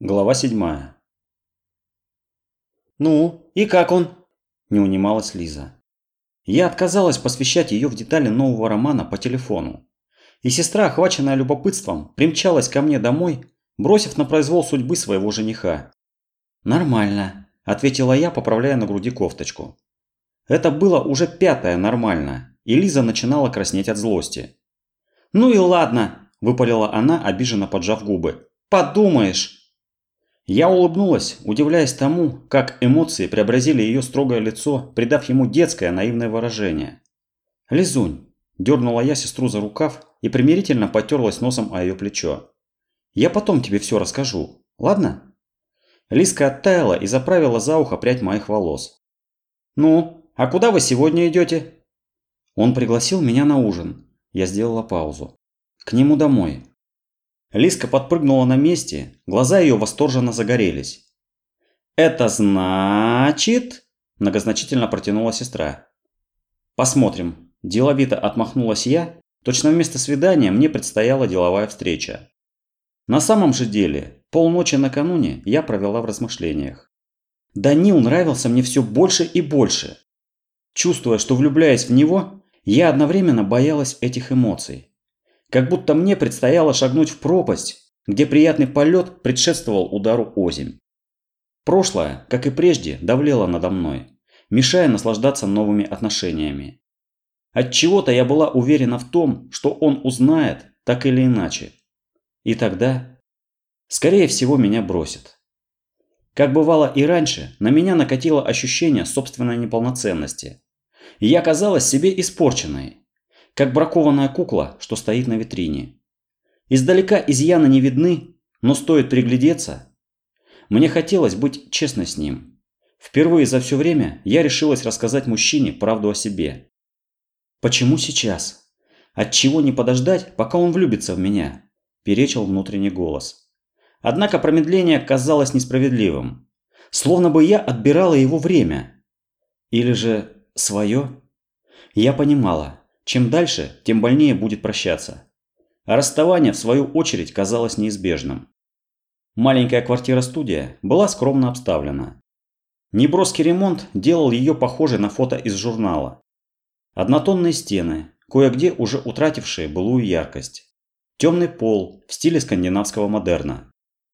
Глава седьмая. «Ну, и как он?» – не унималась Лиза. Я отказалась посвящать ее в детали нового романа по телефону. И сестра, охваченная любопытством, примчалась ко мне домой, бросив на произвол судьбы своего жениха. «Нормально», – ответила я, поправляя на груди кофточку. Это было уже пятое «нормально», и Лиза начинала краснеть от злости. «Ну и ладно», – выпалила она, обиженно поджав губы. «Подумаешь!» Я улыбнулась, удивляясь тому, как эмоции преобразили ее строгое лицо, придав ему детское наивное выражение. «Лизунь!» – дернула я сестру за рукав и примирительно потерлась носом о ее плечо. «Я потом тебе все расскажу, ладно?» Лиска оттаяла и заправила за ухо прядь моих волос. «Ну, а куда вы сегодня идете?» Он пригласил меня на ужин. Я сделала паузу. «К нему домой. Лиска подпрыгнула на месте, глаза ее восторженно загорелись. «Это значит...» – многозначительно протянула сестра. «Посмотрим». Деловито отмахнулась я. Точно вместо свидания мне предстояла деловая встреча. На самом же деле, полночи накануне я провела в размышлениях. Данил нравился мне все больше и больше. Чувствуя, что влюбляясь в него, я одновременно боялась этих эмоций. Как будто мне предстояло шагнуть в пропасть, где приятный полет предшествовал удару озимь. Прошлое, как и прежде, давлело надо мной, мешая наслаждаться новыми отношениями. От чего-то я была уверена в том, что он узнает так или иначе. И тогда, скорее всего, меня бросит. Как бывало и раньше, на меня накатило ощущение собственной неполноценности. Я казалась себе испорченной, как бракованная кукла, что стоит на витрине. Издалека изъяны не видны, но стоит приглядеться. Мне хотелось быть честной с ним. Впервые за все время я решилась рассказать мужчине правду о себе. Почему сейчас? Отчего не подождать, пока он влюбится в меня? Перечил внутренний голос. Однако промедление казалось несправедливым. Словно бы я отбирала его время. Или же свое? Я понимала, чем дальше, тем больнее будет прощаться. А расставание, в свою очередь, казалось неизбежным. Маленькая квартира-студия была скромно обставлена. Неброский ремонт делал ее похожей на фото из журнала. Однотонные стены, кое-где уже утратившие былую яркость. Темный пол в стиле скандинавского модерна.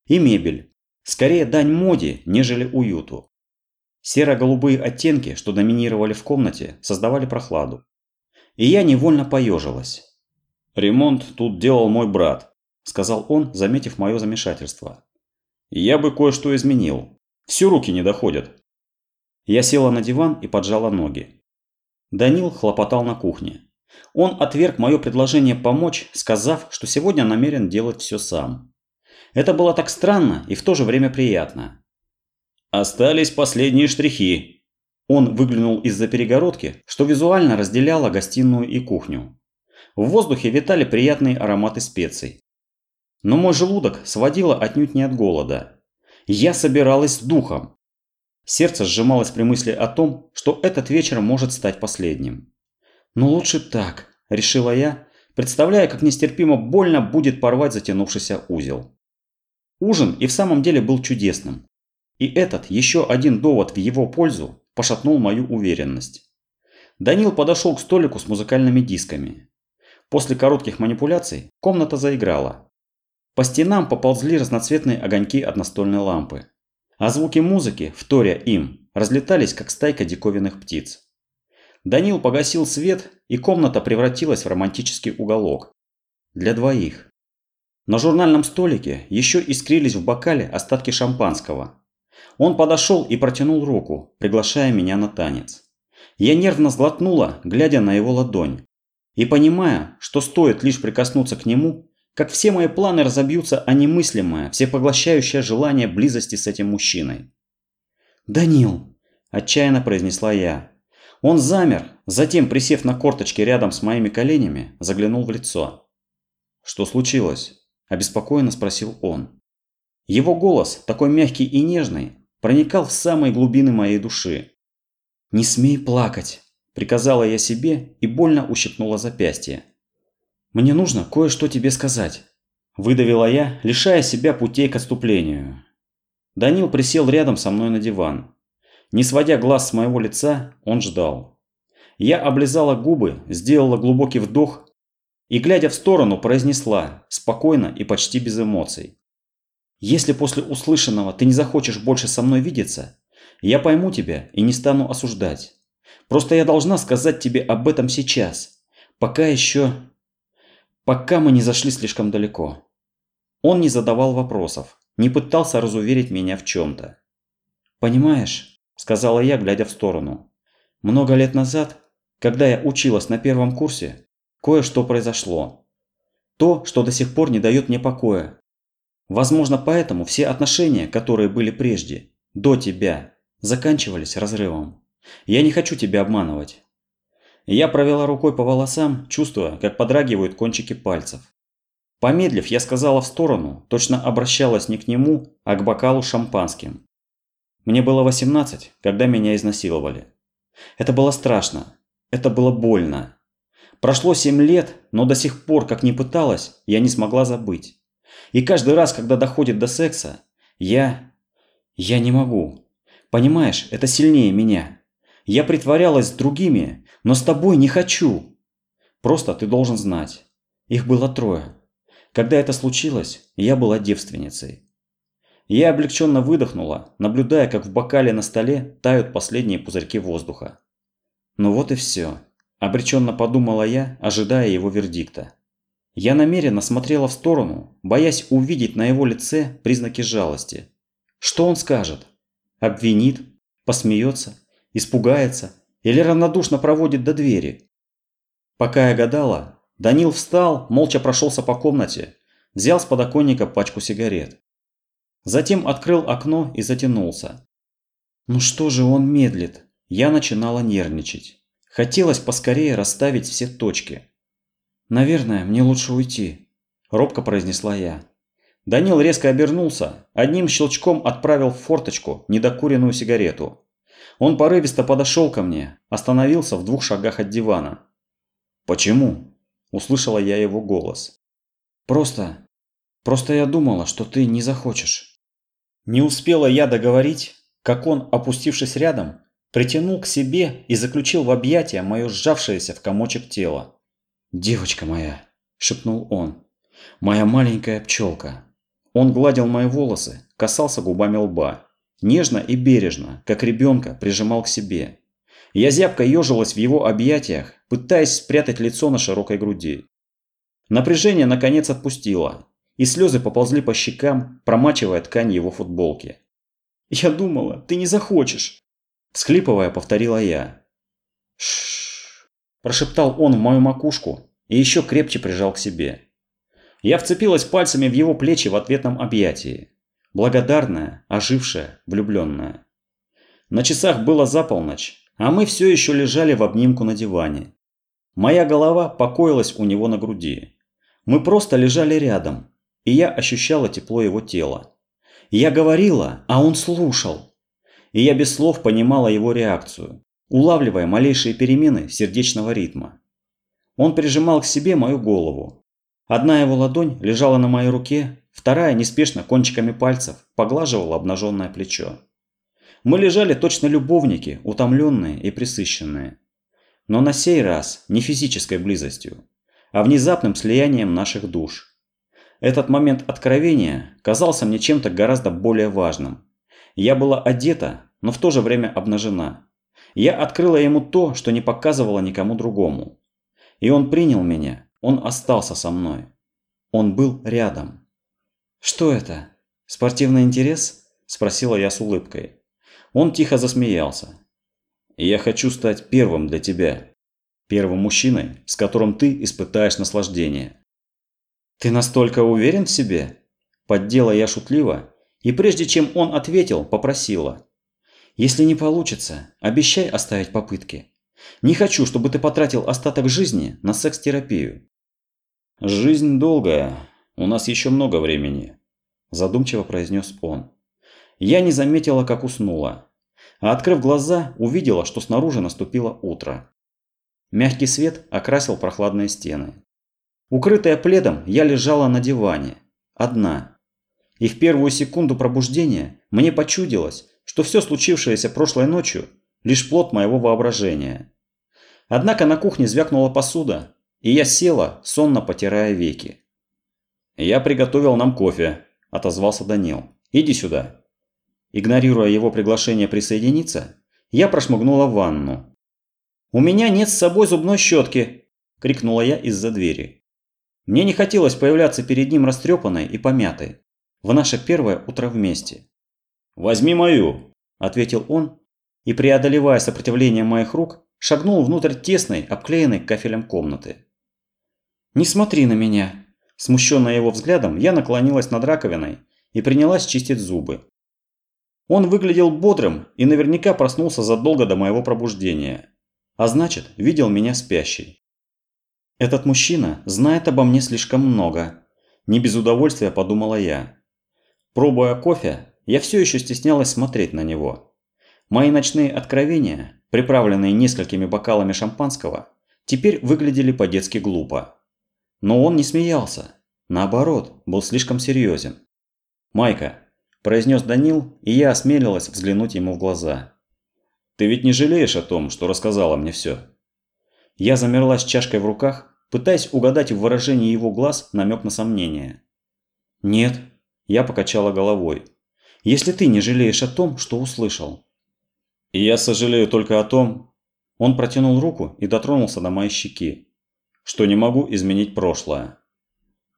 И мебель. Скорее дань моде, нежели уюту. Серо-голубые оттенки, что доминировали в комнате, создавали прохладу и я невольно поежилась. «Ремонт тут делал мой брат», – сказал он, заметив мое замешательство. «Я бы кое-что изменил. Все руки не доходят». Я села на диван и поджала ноги. Данил хлопотал на кухне. Он отверг мое предложение помочь, сказав, что сегодня намерен делать все сам. Это было так странно и в то же время приятно. «Остались последние штрихи», он выглянул из-за перегородки, что визуально разделяло гостиную и кухню. В воздухе витали приятные ароматы специй. Но мой желудок сводило отнюдь не от голода. Я собиралась с духом. Сердце сжималось при мысли о том, что этот вечер может стать последним. «Но лучше так», – решила я, представляя, как нестерпимо больно будет порвать затянувшийся узел. Ужин и в самом деле был чудесным. И этот еще один довод в его пользу пошатнул мою уверенность. Данил подошел к столику с музыкальными дисками. После коротких манипуляций комната заиграла. По стенам поползли разноцветные огоньки от настольной лампы. А звуки музыки, вторя им, разлетались, как стайка диковинных птиц. Данил погасил свет, и комната превратилась в романтический уголок. Для двоих. На журнальном столике еще искрились в бокале остатки шампанского, он подошел и протянул руку, приглашая меня на танец. Я нервно сглотнула, глядя на его ладонь. И понимая, что стоит лишь прикоснуться к нему, как все мои планы разобьются о немыслимое, всепоглощающее желание близости с этим мужчиной. «Данил!» – отчаянно произнесла я. Он замер, затем, присев на корточки рядом с моими коленями, заглянул в лицо. «Что случилось?» – обеспокоенно спросил он. Его голос, такой мягкий и нежный, проникал в самые глубины моей души. «Не смей плакать», – приказала я себе и больно ущипнула запястье. «Мне нужно кое-что тебе сказать», – выдавила я, лишая себя путей к отступлению. Данил присел рядом со мной на диван. Не сводя глаз с моего лица, он ждал. Я облизала губы, сделала глубокий вдох и, глядя в сторону, произнесла, спокойно и почти без эмоций. «Если после услышанного ты не захочешь больше со мной видеться, я пойму тебя и не стану осуждать. Просто я должна сказать тебе об этом сейчас, пока еще... пока мы не зашли слишком далеко». Он не задавал вопросов, не пытался разуверить меня в чем-то. «Понимаешь», – сказала я, глядя в сторону, – «много лет назад, когда я училась на первом курсе, кое-что произошло. То, что до сих пор не дает мне покоя. Возможно, поэтому все отношения, которые были прежде, до тебя, заканчивались разрывом. Я не хочу тебя обманывать. Я провела рукой по волосам, чувствуя, как подрагивают кончики пальцев. Помедлив, я сказала в сторону, точно обращалась не к нему, а к бокалу шампанским. Мне было 18, когда меня изнасиловали. Это было страшно. Это было больно. Прошло 7 лет, но до сих пор, как ни пыталась, я не смогла забыть. И каждый раз, когда доходит до секса, я... Я не могу. Понимаешь, это сильнее меня. Я притворялась с другими, но с тобой не хочу. Просто ты должен знать. Их было трое. Когда это случилось, я была девственницей. Я облегченно выдохнула, наблюдая, как в бокале на столе тают последние пузырьки воздуха. Ну вот и все. Обреченно подумала я, ожидая его вердикта. Я намеренно смотрела в сторону, боясь увидеть на его лице признаки жалости. Что он скажет? Обвинит? Посмеется? Испугается? Или равнодушно проводит до двери? Пока я гадала, Данил встал, молча прошелся по комнате, взял с подоконника пачку сигарет. Затем открыл окно и затянулся. Ну что же он медлит? Я начинала нервничать. Хотелось поскорее расставить все точки. «Наверное, мне лучше уйти», – робко произнесла я. Данил резко обернулся, одним щелчком отправил в форточку недокуренную сигарету. Он порывисто подошел ко мне, остановился в двух шагах от дивана. «Почему?» – услышала я его голос. «Просто... просто я думала, что ты не захочешь». Не успела я договорить, как он, опустившись рядом, притянул к себе и заключил в объятия мое сжавшееся в комочек тело. «Девочка моя!» – шепнул он. «Моя маленькая пчелка!» Он гладил мои волосы, касался губами лба. Нежно и бережно, как ребенка, прижимал к себе. Я зябко ежилась в его объятиях, пытаясь спрятать лицо на широкой груди. Напряжение наконец отпустило, и слезы поползли по щекам, промачивая ткань его футболки. «Я думала, ты не захочешь!» Всхлипывая, повторила я. Шш, прошептал он в мою макушку и еще крепче прижал к себе. Я вцепилась пальцами в его плечи в ответном объятии. Благодарная, ожившая, влюбленная. На часах было за полночь, а мы все еще лежали в обнимку на диване. Моя голова покоилась у него на груди. Мы просто лежали рядом, и я ощущала тепло его тела. Я говорила, а он слушал и я без слов понимала его реакцию, улавливая малейшие перемены сердечного ритма. Он прижимал к себе мою голову. Одна его ладонь лежала на моей руке, вторая неспешно кончиками пальцев поглаживала обнаженное плечо. Мы лежали точно любовники, утомленные и присыщенные. Но на сей раз не физической близостью, а внезапным слиянием наших душ. Этот момент откровения казался мне чем-то гораздо более важным, я была одета, но в то же время обнажена. Я открыла ему то, что не показывала никому другому. И он принял меня, он остался со мной. Он был рядом. «Что это? Спортивный интерес?» – спросила я с улыбкой. Он тихо засмеялся. «Я хочу стать первым для тебя. Первым мужчиной, с которым ты испытаешь наслаждение». «Ты настолько уверен в себе?» Поддела я шутливо и прежде чем он ответил, попросила. «Если не получится, обещай оставить попытки. Не хочу, чтобы ты потратил остаток жизни на секс-терапию». «Жизнь долгая. У нас еще много времени», – задумчиво произнес он. Я не заметила, как уснула. А открыв глаза, увидела, что снаружи наступило утро. Мягкий свет окрасил прохладные стены. Укрытая пледом, я лежала на диване. Одна. И в первую секунду пробуждения мне почудилось, что все случившееся прошлой ночью – лишь плод моего воображения. Однако на кухне звякнула посуда, и я села, сонно потирая веки. «Я приготовил нам кофе», – отозвался Данил. «Иди сюда». Игнорируя его приглашение присоединиться, я прошмыгнула в ванну. «У меня нет с собой зубной щетки!» – крикнула я из-за двери. Мне не хотелось появляться перед ним растрепанной и помятой в наше первое утро вместе. «Возьми мою!» – ответил он и, преодолевая сопротивление моих рук, шагнул внутрь тесной, обклеенной кафелем комнаты. «Не смотри на меня!» Смущенная его взглядом, я наклонилась над раковиной и принялась чистить зубы. Он выглядел бодрым и наверняка проснулся задолго до моего пробуждения. А значит, видел меня спящей. Этот мужчина знает обо мне слишком много. Не без удовольствия подумала я. Пробуя кофе, я все еще стеснялась смотреть на него. Мои ночные откровения, приправленные несколькими бокалами шампанского, теперь выглядели по-детски глупо. Но он не смеялся. Наоборот, был слишком серьезен. «Майка, – произнес Данил, и я осмелилась взглянуть ему в глаза. «Ты ведь не жалеешь о том, что рассказала мне все?» Я замерла с чашкой в руках, пытаясь угадать в выражении его глаз намек на сомнение. «Нет», – я покачала головой. «Если ты не жалеешь о том, что услышал». «И я сожалею только о том...» Он протянул руку и дотронулся до моей щеки. «Что не могу изменить прошлое».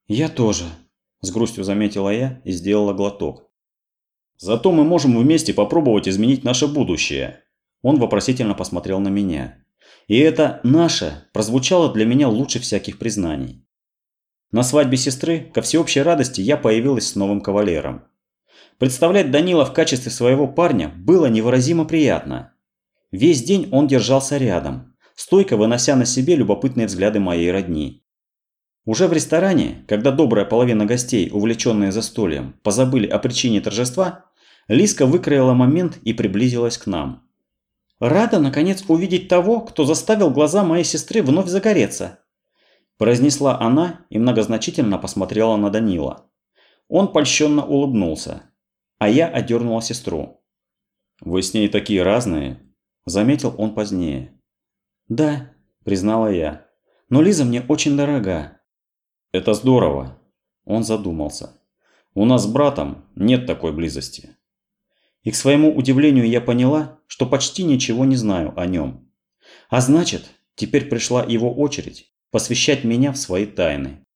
«Я тоже», – с грустью заметила я и сделала глоток. Зато мы можем вместе попробовать изменить наше будущее. Он вопросительно посмотрел на меня. И это «наше» прозвучало для меня лучше всяких признаний. На свадьбе сестры, ко всеобщей радости, я появилась с новым кавалером. Представлять Данила в качестве своего парня было невыразимо приятно. Весь день он держался рядом, стойко вынося на себе любопытные взгляды моей родни. Уже в ресторане, когда добрая половина гостей, увлеченные застольем, позабыли о причине торжества, Лиска выкроила момент и приблизилась к нам. «Рада, наконец, увидеть того, кто заставил глаза моей сестры вновь загореться», произнесла она и многозначительно посмотрела на Данила. Он польщенно улыбнулся, а я одернула сестру. «Вы с ней такие разные», – заметил он позднее. «Да», – признала я, – «но Лиза мне очень дорога». «Это здорово», – он задумался. «У нас с братом нет такой близости». И к своему удивлению я поняла, что почти ничего не знаю о нем. А значит, теперь пришла его очередь посвящать меня в свои тайны.